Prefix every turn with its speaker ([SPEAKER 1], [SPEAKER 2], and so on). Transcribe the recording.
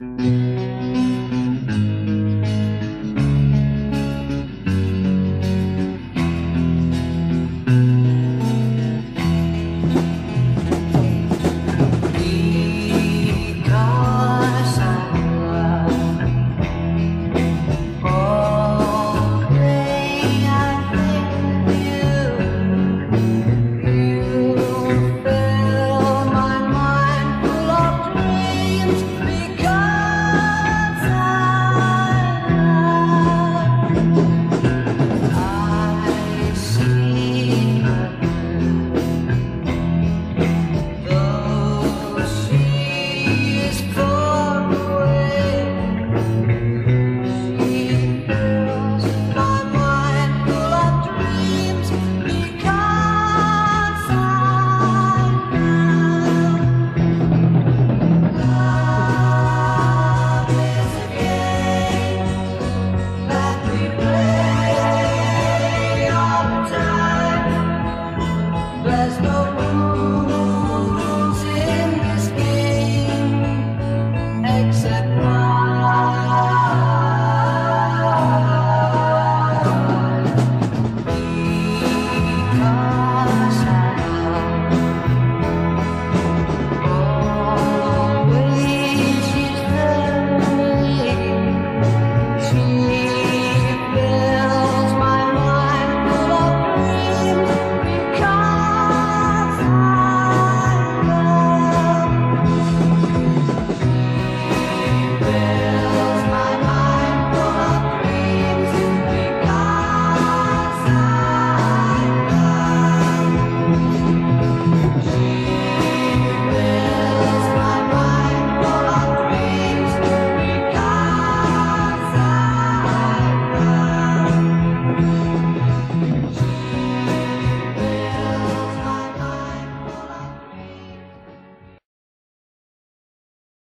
[SPEAKER 1] Mm-hmm.